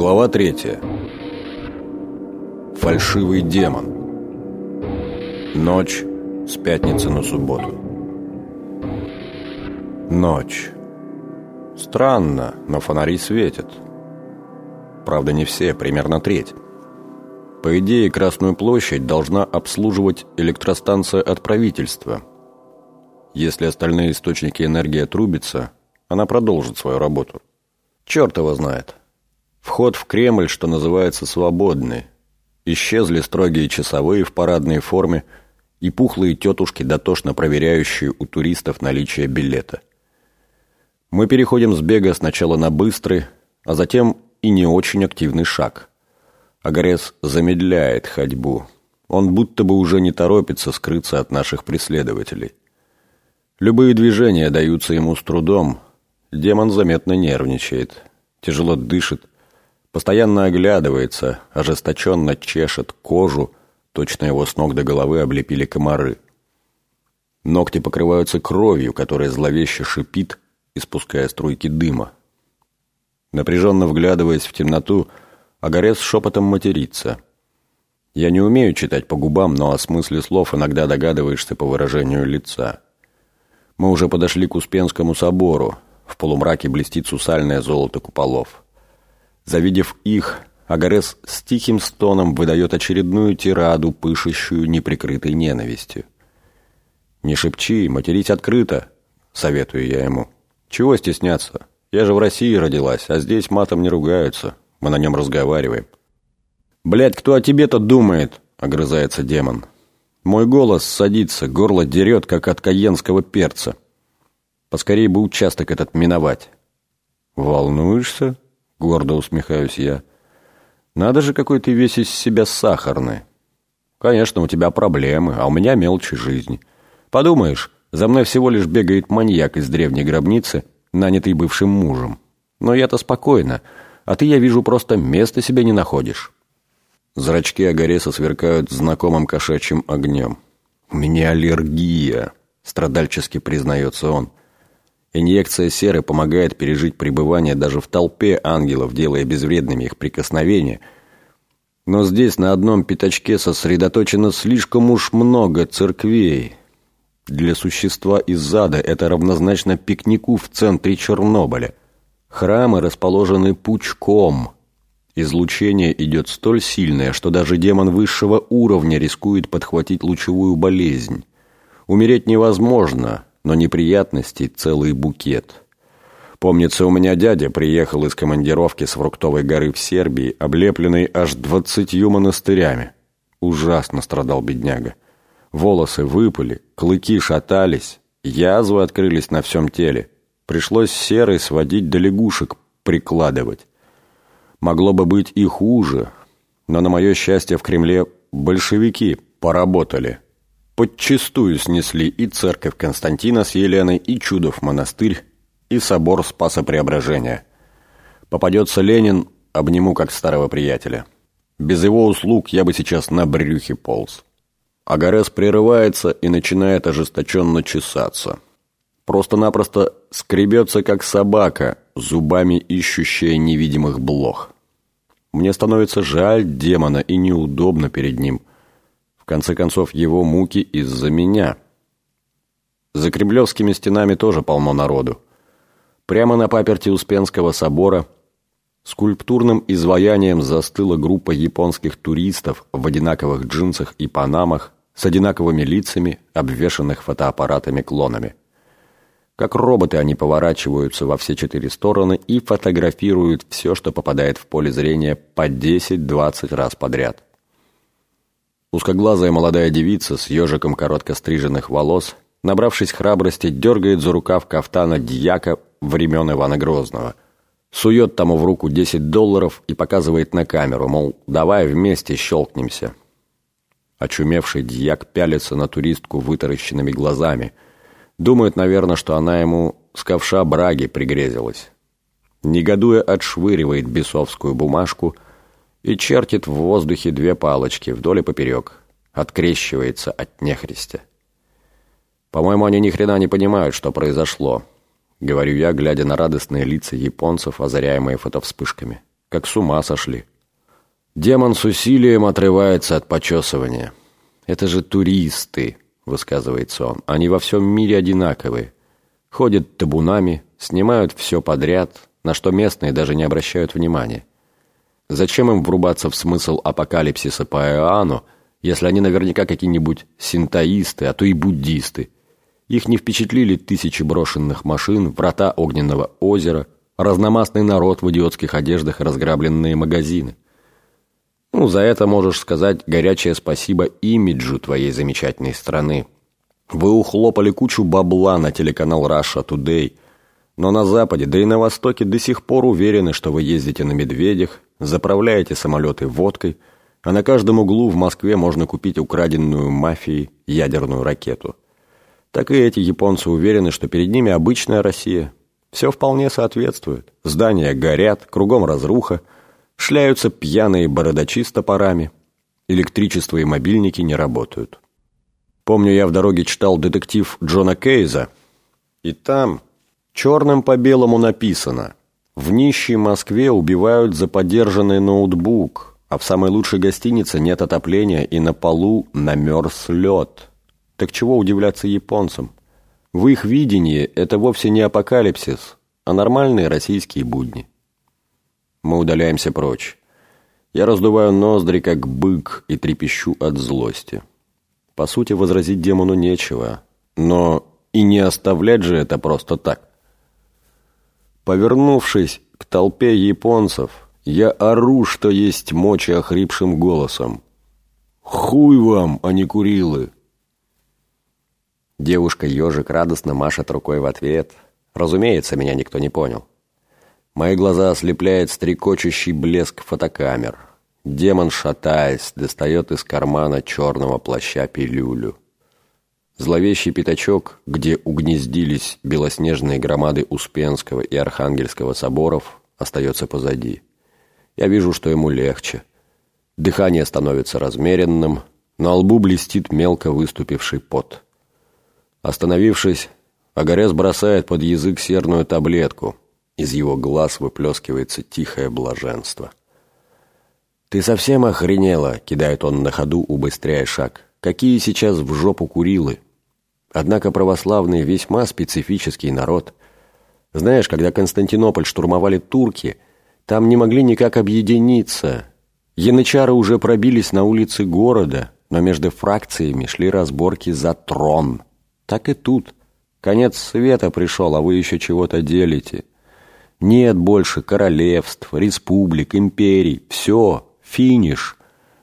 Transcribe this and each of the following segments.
Глава третья. Фальшивый демон. Ночь с пятницы на субботу. Ночь. Странно, но фонари светят. Правда, не все, примерно треть. По идее, Красную площадь должна обслуживать электростанция от правительства. Если остальные источники энергии отрубятся, она продолжит свою работу. Черт его знает. Вход в Кремль, что называется, свободный. Исчезли строгие часовые в парадной форме и пухлые тетушки, дотошно проверяющие у туристов наличие билета. Мы переходим с бега сначала на быстрый, а затем и не очень активный шаг. Агарес замедляет ходьбу. Он будто бы уже не торопится скрыться от наших преследователей. Любые движения даются ему с трудом, Демон заметно нервничает, тяжело дышит, постоянно оглядывается, ожесточенно чешет кожу, точно его с ног до головы облепили комары. Ногти покрываются кровью, которая зловеще шипит, испуская струйки дыма. Напряженно вглядываясь в темноту, Огарец шепотом матерится. Я не умею читать по губам, но о смысле слов иногда догадываешься по выражению лица. Мы уже подошли к Успенскому собору, в полумраке блестит сусальное золото куполов. Завидев их, Агарес с тихим стоном выдает очередную тираду, пышущую неприкрытой ненавистью. «Не шепчи, матерись открыто», — советую я ему. «Чего стесняться? Я же в России родилась, а здесь матом не ругаются. Мы на нем разговариваем». «Блядь, кто о тебе-то думает?» — огрызается демон. Мой голос садится, горло дерет, как от каенского перца. Поскорее бы участок этот миновать. «Волнуешься?» — гордо усмехаюсь я. «Надо же, какой ты весь из себя сахарный. Конечно, у тебя проблемы, а у меня мелочи жизни. Подумаешь, за мной всего лишь бегает маньяк из древней гробницы, нанятый бывшим мужем. Но я-то спокойно, а ты, я вижу, просто места себе не находишь». Зрачки Агареса сверкают знакомым кошачьим огнем. «У меня аллергия», — страдальчески признается он. Инъекция серы помогает пережить пребывание даже в толпе ангелов, делая безвредными их прикосновения. Но здесь на одном пятачке сосредоточено слишком уж много церквей. Для существа из ада это равнозначно пикнику в центре Чернобыля. Храмы расположены пучком. Излучение идет столь сильное, что даже демон высшего уровня рискует подхватить лучевую болезнь. Умереть невозможно – но неприятностей целый букет. Помнится, у меня дядя приехал из командировки с Фруктовой горы в Сербии, облепленный аж двадцатью монастырями. Ужасно страдал бедняга. Волосы выпали, клыки шатались, язвы открылись на всем теле. Пришлось серой сводить до лягушек прикладывать. Могло бы быть и хуже, но на мое счастье в Кремле большевики поработали – подчистую снесли и церковь Константина с Еленой, и Чудов монастырь, и собор Спаса Преображения. Попадется Ленин, обниму как старого приятеля. Без его услуг я бы сейчас на брюхе полз. Агарес прерывается и начинает ожесточенно чесаться. Просто-напросто скребется, как собака, зубами ищущая невидимых блох. Мне становится жаль демона и неудобно перед ним – конце концов, его муки из-за меня. За кремлевскими стенами тоже полно народу. Прямо на паперти Успенского собора скульптурным изваянием застыла группа японских туристов в одинаковых джинсах и панамах с одинаковыми лицами, обвешанных фотоаппаратами-клонами. Как роботы они поворачиваются во все четыре стороны и фотографируют все, что попадает в поле зрения по 10-20 раз подряд. Узкоглазая молодая девица с ежиком коротко стриженных волос, набравшись храбрости, дергает за рукав кафтана дьяка времен Ивана Грозного. Сует тому в руку 10 долларов и показывает на камеру, мол, давай вместе щелкнемся. Очумевший дьяк пялится на туристку вытаращенными глазами. Думает, наверное, что она ему с ковша браги пригрезилась. Негодуя отшвыривает бесовскую бумажку – и чертит в воздухе две палочки вдоль и поперек. Открещивается от нехристя. По-моему, они ни хрена не понимают, что произошло. Говорю я, глядя на радостные лица японцев, озаряемые фотовспышками. как с ума сошли. Демон с усилием отрывается от почесывания. «Это же туристы», — высказывается он. «Они во всем мире одинаковые. Ходят табунами, снимают все подряд, на что местные даже не обращают внимания. Зачем им врубаться в смысл апокалипсиса по Иоанну, если они наверняка какие-нибудь синтоисты, а то и буддисты? Их не впечатлили тысячи брошенных машин, врата огненного озера, разномастный народ в идиотских одеждах и разграбленные магазины. Ну, за это можешь сказать горячее спасибо имиджу твоей замечательной страны. Вы ухлопали кучу бабла на телеканал Russia Today, но на Западе, да и на Востоке до сих пор уверены, что вы ездите на медведях, заправляете самолеты водкой, а на каждом углу в Москве можно купить украденную мафией ядерную ракету. Так и эти японцы уверены, что перед ними обычная Россия. Все вполне соответствует. Здания горят, кругом разруха, Шляются пьяные бородачи с топорами. Электричество и мобильники не работают. Помню, я в дороге читал детектив Джона Кейза, и там черным по белому написано «В нищей Москве убивают за подержанный ноутбук, а в самой лучшей гостинице нет отопления и на полу намерз лед». Так чего удивляться японцам? В их видении это вовсе не апокалипсис, а нормальные российские будни. Мы удаляемся прочь. Я раздуваю ноздри, как бык, и трепещу от злости. По сути, возразить демону нечего, но и не оставлять же это просто так. Повернувшись к толпе японцев, я ору, что есть мочи охрипшим голосом. «Хуй вам, а не курилы!» Девушка-ежик радостно машет рукой в ответ. Разумеется, меня никто не понял. Мои глаза ослепляет стрекочущий блеск фотокамер. Демон, шатаясь, достает из кармана черного плаща пилюлю. Зловещий пятачок, где угнездились белоснежные громады Успенского и Архангельского соборов, остается позади. Я вижу, что ему легче. Дыхание становится размеренным, на лбу блестит мелко выступивший пот. Остановившись, Агарес бросает под язык серную таблетку — из его глаз выплескивается тихое блаженство. «Ты совсем охренела?» — кидает он на ходу, убыстряя шаг. «Какие сейчас в жопу курилы?» Однако православный весьма специфический народ. Знаешь, когда Константинополь штурмовали турки, там не могли никак объединиться. Янычары уже пробились на улицы города, но между фракциями шли разборки за трон. Так и тут. Конец света пришел, а вы еще чего-то делите. Нет больше королевств, республик, империй. Все, финиш.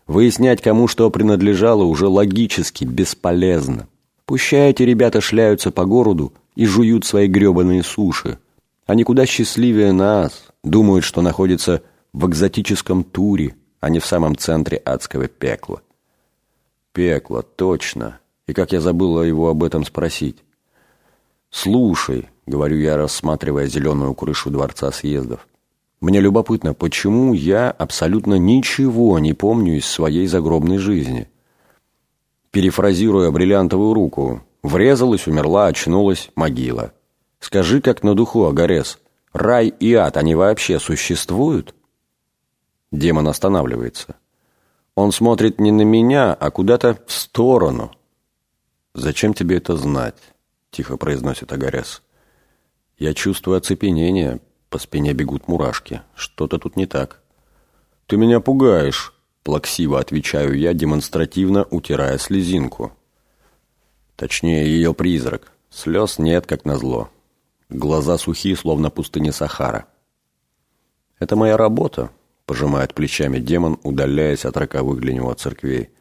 Выяснять, кому что принадлежало, уже логически бесполезно. Пущай эти ребята шляются по городу и жуют свои гребаные суши. Они куда счастливее нас, думают, что находятся в экзотическом туре, а не в самом центре адского пекла. Пекло, точно. И как я забыла его об этом спросить. «Слушай», — говорю я, рассматривая зеленую крышу Дворца съездов, «мне любопытно, почему я абсолютно ничего не помню из своей загробной жизни?» Перефразируя бриллиантовую руку, врезалась, умерла, очнулась, могила. «Скажи, как на духу, Агарес, рай и ад, они вообще существуют?» Демон останавливается. Он смотрит не на меня, а куда-то в сторону. «Зачем тебе это знать?» — тихо произносит Агарес. «Я чувствую оцепенение, по спине бегут мурашки. Что-то тут не так». «Ты меня пугаешь», — плаксиво отвечаю я, демонстративно утирая слезинку. Точнее, ее призрак. Слез нет, как назло. Глаза сухие, словно пустыня Сахара. «Это моя работа», — пожимает плечами демон, удаляясь от роковых для него церквей.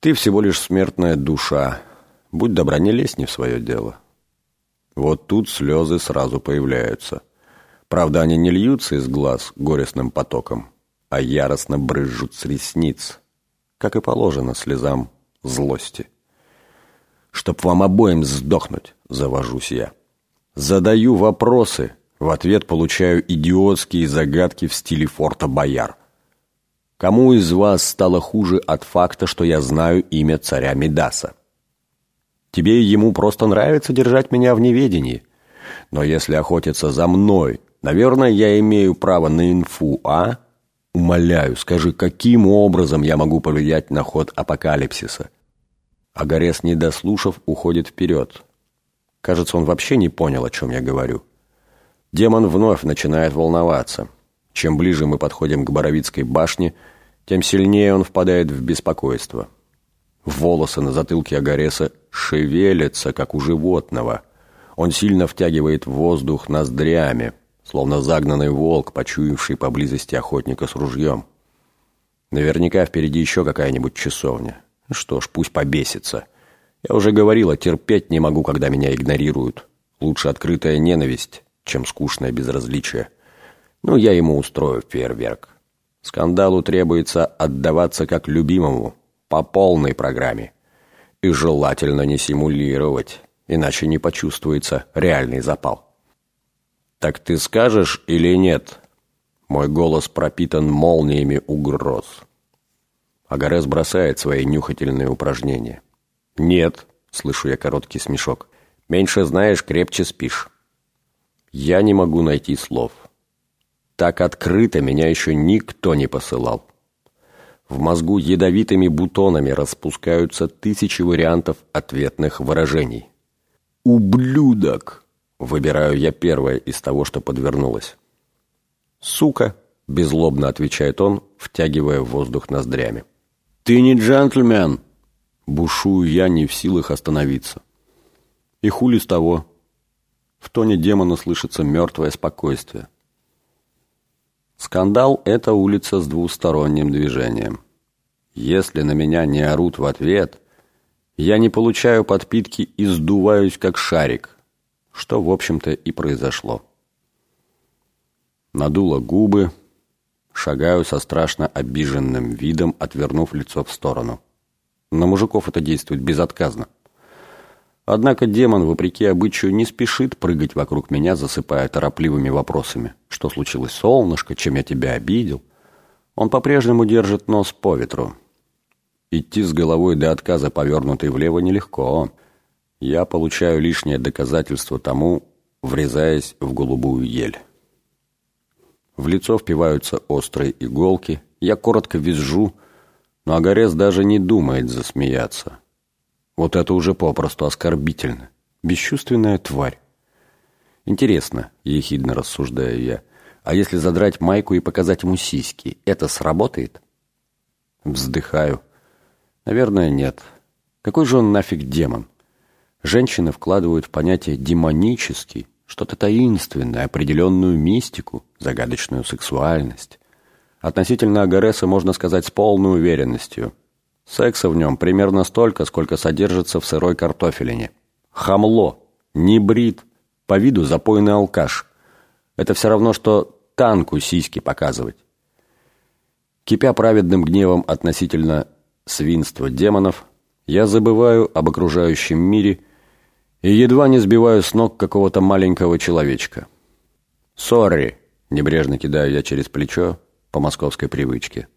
«Ты всего лишь смертная душа, Будь добра, не лезь не в свое дело. Вот тут слезы сразу появляются. Правда, они не льются из глаз горестным потоком, а яростно брызжут с ресниц, как и положено слезам злости. «Чтоб вам обоим сдохнуть», — завожусь я. Задаю вопросы, в ответ получаю идиотские загадки в стиле форта Бояр. Кому из вас стало хуже от факта, что я знаю имя царя Медаса? Тебе и ему просто нравится держать меня в неведении. Но если охотиться за мной Наверное, я имею право на инфу, а? Умоляю, скажи, каким образом я могу повлиять на ход апокалипсиса? Агарес, не дослушав, уходит вперед. Кажется, он вообще не понял, о чем я говорю. Демон вновь начинает волноваться. Чем ближе мы подходим к Боровицкой башне, тем сильнее он впадает в беспокойство. Волосы на затылке Агареса шевелятся, как у животного. Он сильно втягивает воздух ноздрями, словно загнанный волк, почуявший поблизости охотника с ружьем. Наверняка впереди еще какая-нибудь часовня. Что ж, пусть побесится. Я уже говорила, терпеть не могу, когда меня игнорируют. Лучше открытая ненависть, чем скучное безразличие. Ну, я ему устрою фейерверк. Скандалу требуется отдаваться как любимому, по полной программе. И желательно не симулировать, иначе не почувствуется реальный запал. «Так ты скажешь или нет?» Мой голос пропитан молниями угроз. Агарес бросает свои нюхательные упражнения. «Нет», — слышу я короткий смешок, — «меньше знаешь, крепче спишь». Я не могу найти слов. Так открыто меня еще никто не посылал. В мозгу ядовитыми бутонами распускаются тысячи вариантов ответных выражений. «Ублюдок!» — выбираю я первое из того, что подвернулось. «Сука!» — беззлобно отвечает он, втягивая воздух ноздрями. «Ты не джентльмен!» — бушую я, не в силах остановиться. И хули с того? В тоне демона слышится мертвое спокойствие. Скандал — это улица с двусторонним движением. Если на меня не орут в ответ, я не получаю подпитки и сдуваюсь как шарик, что, в общем-то, и произошло. Надула губы, шагаю со страшно обиженным видом, отвернув лицо в сторону. На мужиков это действует безотказно. Однако демон, вопреки обычаю, не спешит прыгать вокруг меня, засыпая торопливыми вопросами. Что случилось, солнышко? Чем я тебя обидел? Он по-прежнему держит нос по ветру. Идти с головой до отказа, повернутой влево, нелегко. Я получаю лишнее доказательство тому, врезаясь в голубую ель. В лицо впиваются острые иголки. Я коротко визжу, но Агарес даже не думает засмеяться. Вот это уже попросту оскорбительно. Бесчувственная тварь. Интересно, ехидно рассуждаю я, а если задрать майку и показать ему сиськи, это сработает? Вздыхаю. Наверное, нет. Какой же он нафиг демон? Женщины вкладывают в понятие «демонический» что-то таинственное, определенную мистику, загадочную сексуальность. Относительно Агареса можно сказать с полной уверенностью – Секса в нем примерно столько, сколько содержится в сырой картофелине. Хамло, не брит, по виду запойный алкаш. Это все равно, что танку сиськи показывать. Кипя праведным гневом относительно свинства демонов, я забываю об окружающем мире и едва не сбиваю с ног какого-то маленького человечка. «Сорри!» — небрежно кидаю я через плечо по московской привычке.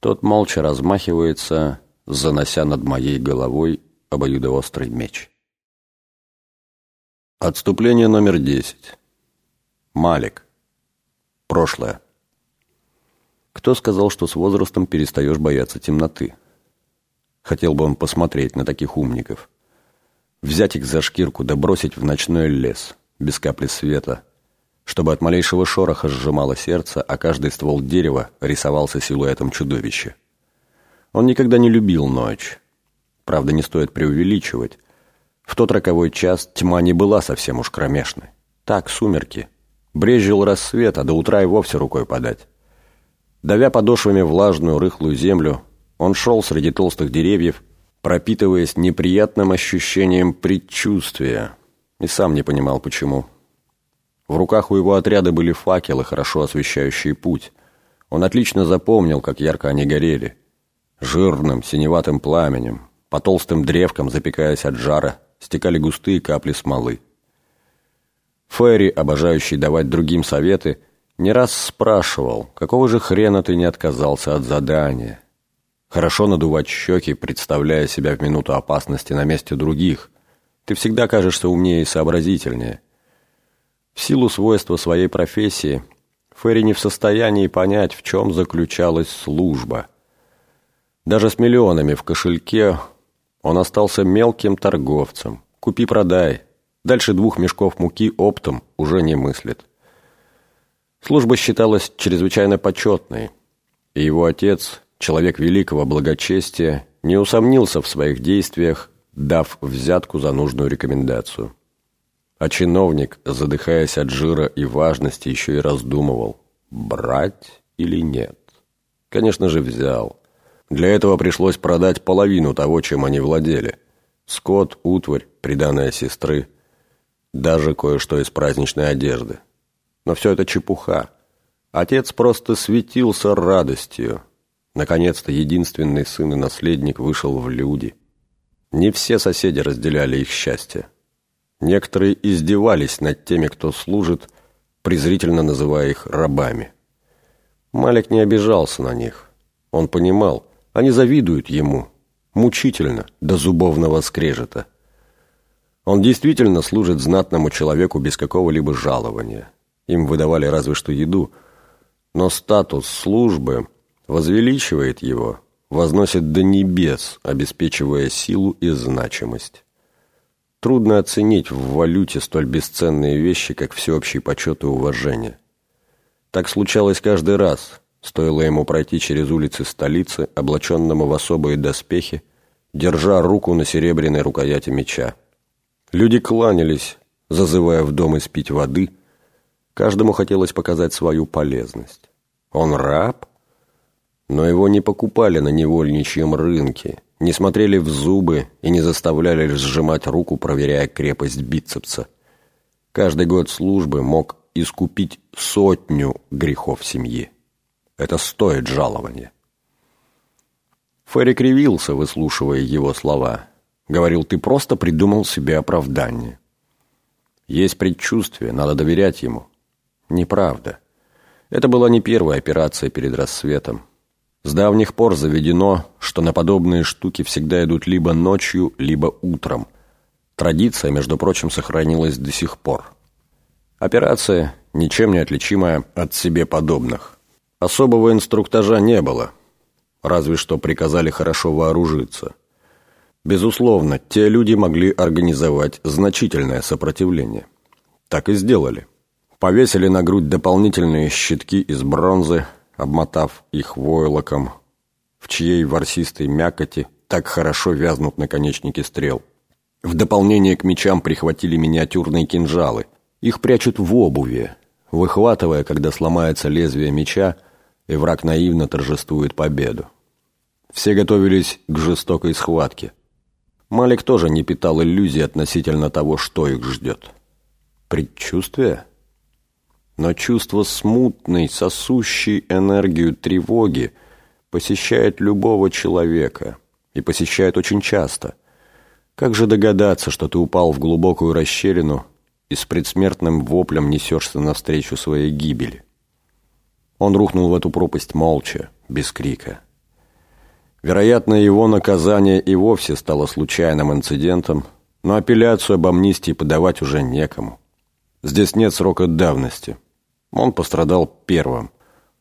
Тот молча размахивается, занося над моей головой обоюдоострый меч. Отступление номер десять. Малик. Прошлое. Кто сказал, что с возрастом перестаешь бояться темноты? Хотел бы он посмотреть на таких умников. Взять их за шкирку да бросить в ночной лес, без капли света, чтобы от малейшего шороха сжимало сердце, а каждый ствол дерева рисовался силуэтом чудовища. Он никогда не любил ночь. Правда, не стоит преувеличивать. В тот роковой час тьма не была совсем уж кромешной. Так, сумерки. Брезжил рассвет, а до утра и вовсе рукой подать. Давя подошвами влажную рыхлую землю, он шел среди толстых деревьев, пропитываясь неприятным ощущением предчувствия, и сам не понимал, почему. В руках у его отряда были факелы, хорошо освещающие путь. Он отлично запомнил, как ярко они горели. Жирным, синеватым пламенем, по толстым древкам, запекаясь от жара, стекали густые капли смолы. Ферри, обожающий давать другим советы, не раз спрашивал, какого же хрена ты не отказался от задания. Хорошо надувать щеки, представляя себя в минуту опасности на месте других. Ты всегда кажешься умнее и сообразительнее. В силу свойства своей профессии Ферри не в состоянии понять, в чем заключалась служба. Даже с миллионами в кошельке он остался мелким торговцем. Купи-продай. Дальше двух мешков муки оптом уже не мыслит. Служба считалась чрезвычайно почетной, и его отец, человек великого благочестия, не усомнился в своих действиях, дав взятку за нужную рекомендацию. А чиновник, задыхаясь от жира и важности, еще и раздумывал, брать или нет. Конечно же, взял. Для этого пришлось продать половину того, чем они владели. Скот, утварь, приданная сестры, даже кое-что из праздничной одежды. Но все это чепуха. Отец просто светился радостью. Наконец-то единственный сын и наследник вышел в люди. Не все соседи разделяли их счастье. Некоторые издевались над теми, кто служит, презрительно называя их рабами. Малик не обижался на них. Он понимал, они завидуют ему. Мучительно, до зубовного скрежета. Он действительно служит знатному человеку без какого-либо жалования. Им выдавали разве что еду. Но статус службы возвеличивает его, возносит до небес, обеспечивая силу и значимость. Трудно оценить в валюте столь бесценные вещи, как всеобщий почет и уважение. Так случалось каждый раз, Стоило ему пройти через улицы столицы, облаченному в особые доспехи, держа руку на серебряной рукояти меча. Люди кланялись, зазывая в дом испить воды. Каждому хотелось показать свою полезность. Он раб? Но его не покупали на невольничьем рынке, не смотрели в зубы и не заставляли сжимать руку, проверяя крепость бицепса. Каждый год службы мог искупить сотню грехов семьи. Это стоит жалования. Ферри кривился, выслушивая его слова. Говорил, ты просто придумал себе оправдание. Есть предчувствие, надо доверять ему. Неправда. Это была не первая операция перед рассветом. С давних пор заведено, что на подобные штуки всегда идут либо ночью, либо утром. Традиция, между прочим, сохранилась до сих пор. Операция, ничем не отличимая от себе подобных. Особого инструктажа не было, разве что приказали хорошо вооружиться. Безусловно, те люди могли организовать значительное сопротивление. Так и сделали. Повесили на грудь дополнительные щитки из бронзы, обмотав их войлоком, в чьей ворсистой мякоти так хорошо вязнут наконечники стрел. В дополнение к мечам прихватили миниатюрные кинжалы. Их прячут в обуви, выхватывая, когда сломается лезвие меча, и враг наивно торжествует победу. Все готовились к жестокой схватке. Малик тоже не питал иллюзий относительно того, что их ждет. Предчувствие? Но чувство смутной, сосущей энергию тревоги посещает любого человека. И посещает очень часто. Как же догадаться, что ты упал в глубокую расщелину и с предсмертным воплем несешься навстречу своей гибели? Он рухнул в эту пропасть молча, без крика. Вероятно, его наказание и вовсе стало случайным инцидентом, но апелляцию об амнистии подавать уже некому. Здесь нет срока давности. Он пострадал первым.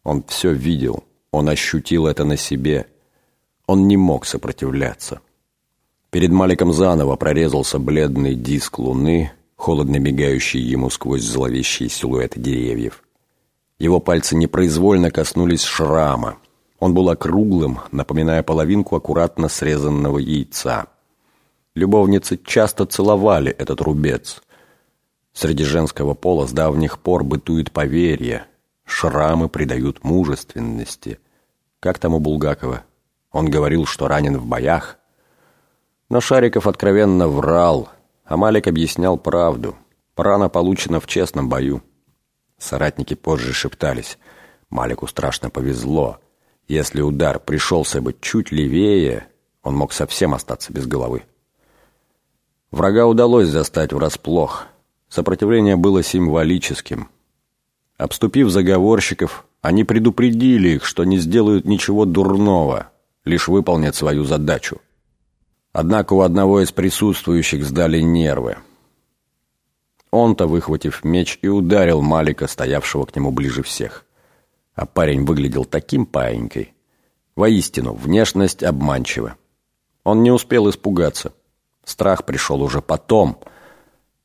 Он все видел. Он ощутил это на себе. Он не мог сопротивляться. Перед Маликом заново прорезался бледный диск луны, холодно мигающий ему сквозь зловещие силуэты деревьев. Его пальцы непроизвольно коснулись шрама. Он был округлым, напоминая половинку аккуратно срезанного яйца. Любовницы часто целовали этот рубец. Среди женского пола с давних пор бытует поверье. Шрамы придают мужественности. Как там у Булгакова? Он говорил, что ранен в боях. Но Шариков откровенно врал, а Малик объяснял правду. Рана получена в честном бою. Соратники позже шептались. Малику страшно повезло. Если удар пришелся бы чуть левее, он мог совсем остаться без головы. Врага удалось застать врасплох. Сопротивление было символическим. Обступив заговорщиков, они предупредили их, что не сделают ничего дурного, лишь выполнят свою задачу. Однако у одного из присутствующих сдали нервы. Он-то, выхватив меч, и ударил Малика, стоявшего к нему ближе всех. А парень выглядел таким паинькой. Воистину, внешность обманчива. Он не успел испугаться. Страх пришел уже потом.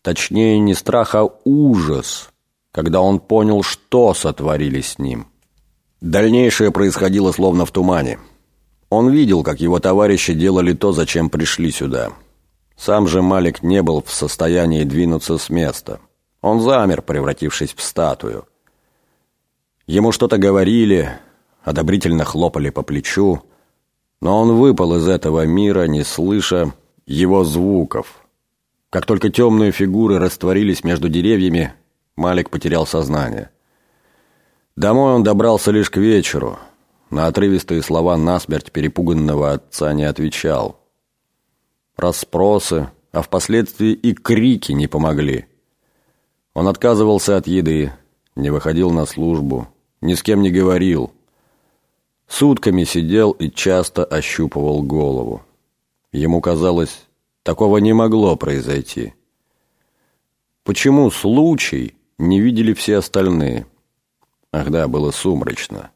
Точнее, не страх, а ужас, когда он понял, что сотворили с ним. Дальнейшее происходило словно в тумане. Он видел, как его товарищи делали то, зачем пришли сюда. Сам же Малик не был в состоянии двинуться с места. Он замер, превратившись в статую. Ему что-то говорили, одобрительно хлопали по плечу, но он выпал из этого мира, не слыша его звуков. Как только темные фигуры растворились между деревьями, Малик потерял сознание. Домой он добрался лишь к вечеру. На отрывистые слова насмерть перепуганного отца не отвечал. Расспросы, а впоследствии и крики не помогли. Он отказывался от еды, не выходил на службу, ни с кем не говорил. Сутками сидел и часто ощупывал голову. Ему казалось, такого не могло произойти. Почему случай не видели все остальные? Ах да, было сумрачно.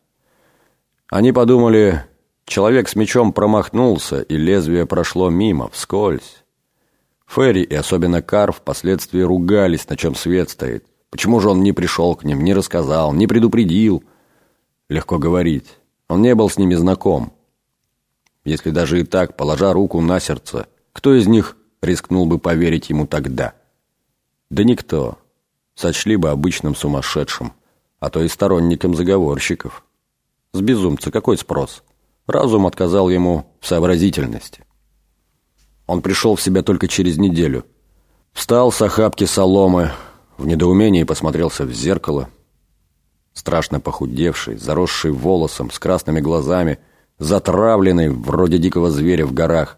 Они подумали, человек с мечом промахнулся, и лезвие прошло мимо, вскользь. Ферри и особенно Кар впоследствии ругались, на чем свет стоит. Почему же он не пришел к ним, не рассказал, не предупредил? Легко говорить. Он не был с ними знаком. Если даже и так, положа руку на сердце, кто из них рискнул бы поверить ему тогда? Да никто. Сочли бы обычным сумасшедшим а то и сторонником заговорщиков. С безумца какой спрос? Разум отказал ему в сообразительности. Он пришел в себя только через неделю. Встал с охапки соломы, в недоумении посмотрелся в зеркало. Страшно похудевший, заросший волосом, с красными глазами, затравленный, вроде дикого зверя в горах.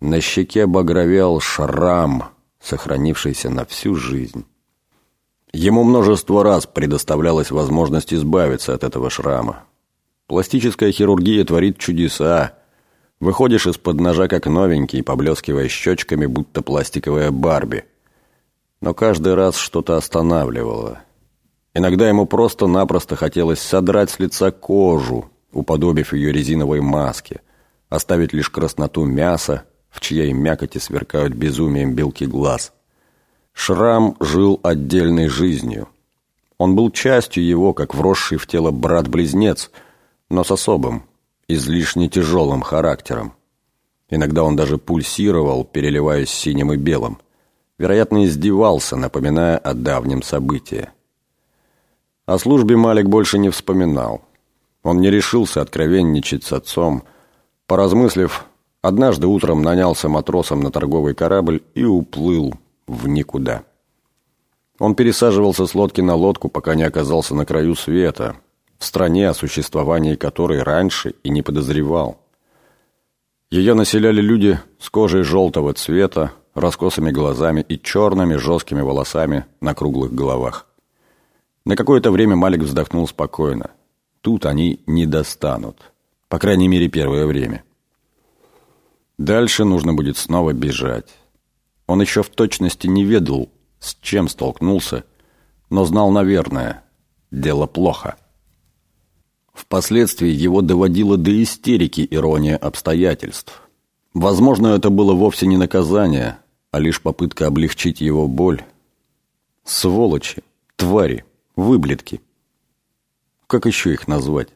На щеке багровел шрам, сохранившийся на всю жизнь. Ему множество раз предоставлялась возможность избавиться от этого шрама. Пластическая хирургия творит чудеса. Выходишь из-под ножа как новенький, поблескивая щечками, будто пластиковая Барби. Но каждый раз что-то останавливало. Иногда ему просто-напросто хотелось содрать с лица кожу, уподобив ее резиновой маске, оставить лишь красноту мяса, в чьей мякоти сверкают безумием белки глаз – Шрам жил отдельной жизнью. Он был частью его, как вросший в тело брат-близнец, но с особым, излишне тяжелым характером. Иногда он даже пульсировал, переливаясь синим и белым. Вероятно, издевался, напоминая о давнем событии. О службе Малик больше не вспоминал. Он не решился откровенничать с отцом. Поразмыслив, однажды утром нанялся матросом на торговый корабль и уплыл, в никуда. Он пересаживался с лодки на лодку, пока не оказался на краю света, в стране, о существовании которой раньше и не подозревал. Ее населяли люди с кожей желтого цвета, раскосыми глазами и черными жесткими волосами на круглых головах. На какое-то время Малик вздохнул спокойно. Тут они не достанут. По крайней мере, первое время. Дальше нужно будет снова бежать. Он еще в точности не ведал, с чем столкнулся, но знал, наверное, дело плохо. Впоследствии его доводило до истерики ирония обстоятельств. Возможно, это было вовсе не наказание, а лишь попытка облегчить его боль. Сволочи, твари, выблетки. Как еще их назвать?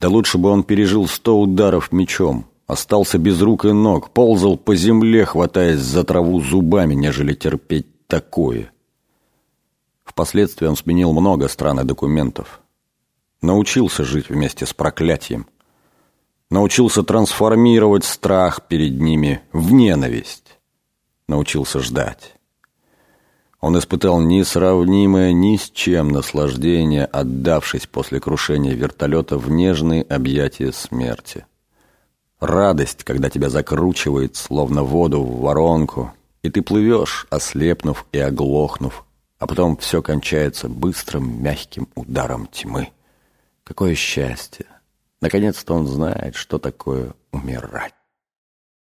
Да лучше бы он пережил сто ударов мечом, Остался без рук и ног, ползал по земле, хватаясь за траву зубами, нежели терпеть такое. Впоследствии он сменил много стран и документов. Научился жить вместе с проклятием. Научился трансформировать страх перед ними в ненависть. Научился ждать. Он испытал несравнимое ни с чем наслаждение, отдавшись после крушения вертолета в нежные объятия смерти. Радость, когда тебя закручивает, словно воду в воронку, и ты плывешь, ослепнув и оглохнув, а потом все кончается быстрым, мягким ударом тьмы. Какое счастье! Наконец-то он знает, что такое умирать.